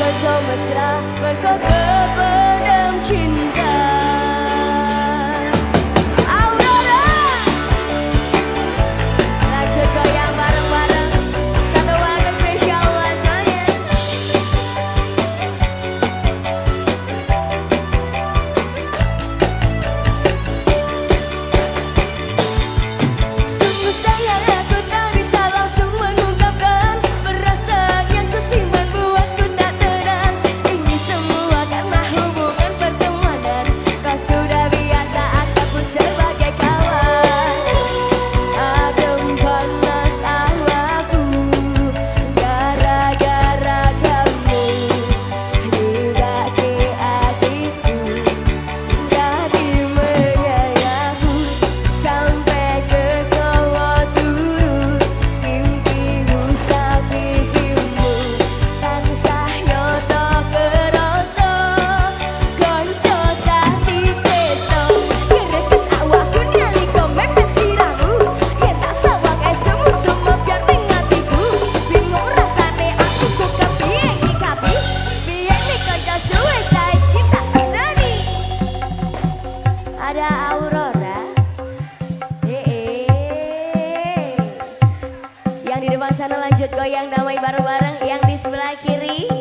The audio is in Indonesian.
Kau mesra berkau berpendam cinta? lanjut goyang damai bareng-bareng yang di sebelah kiri.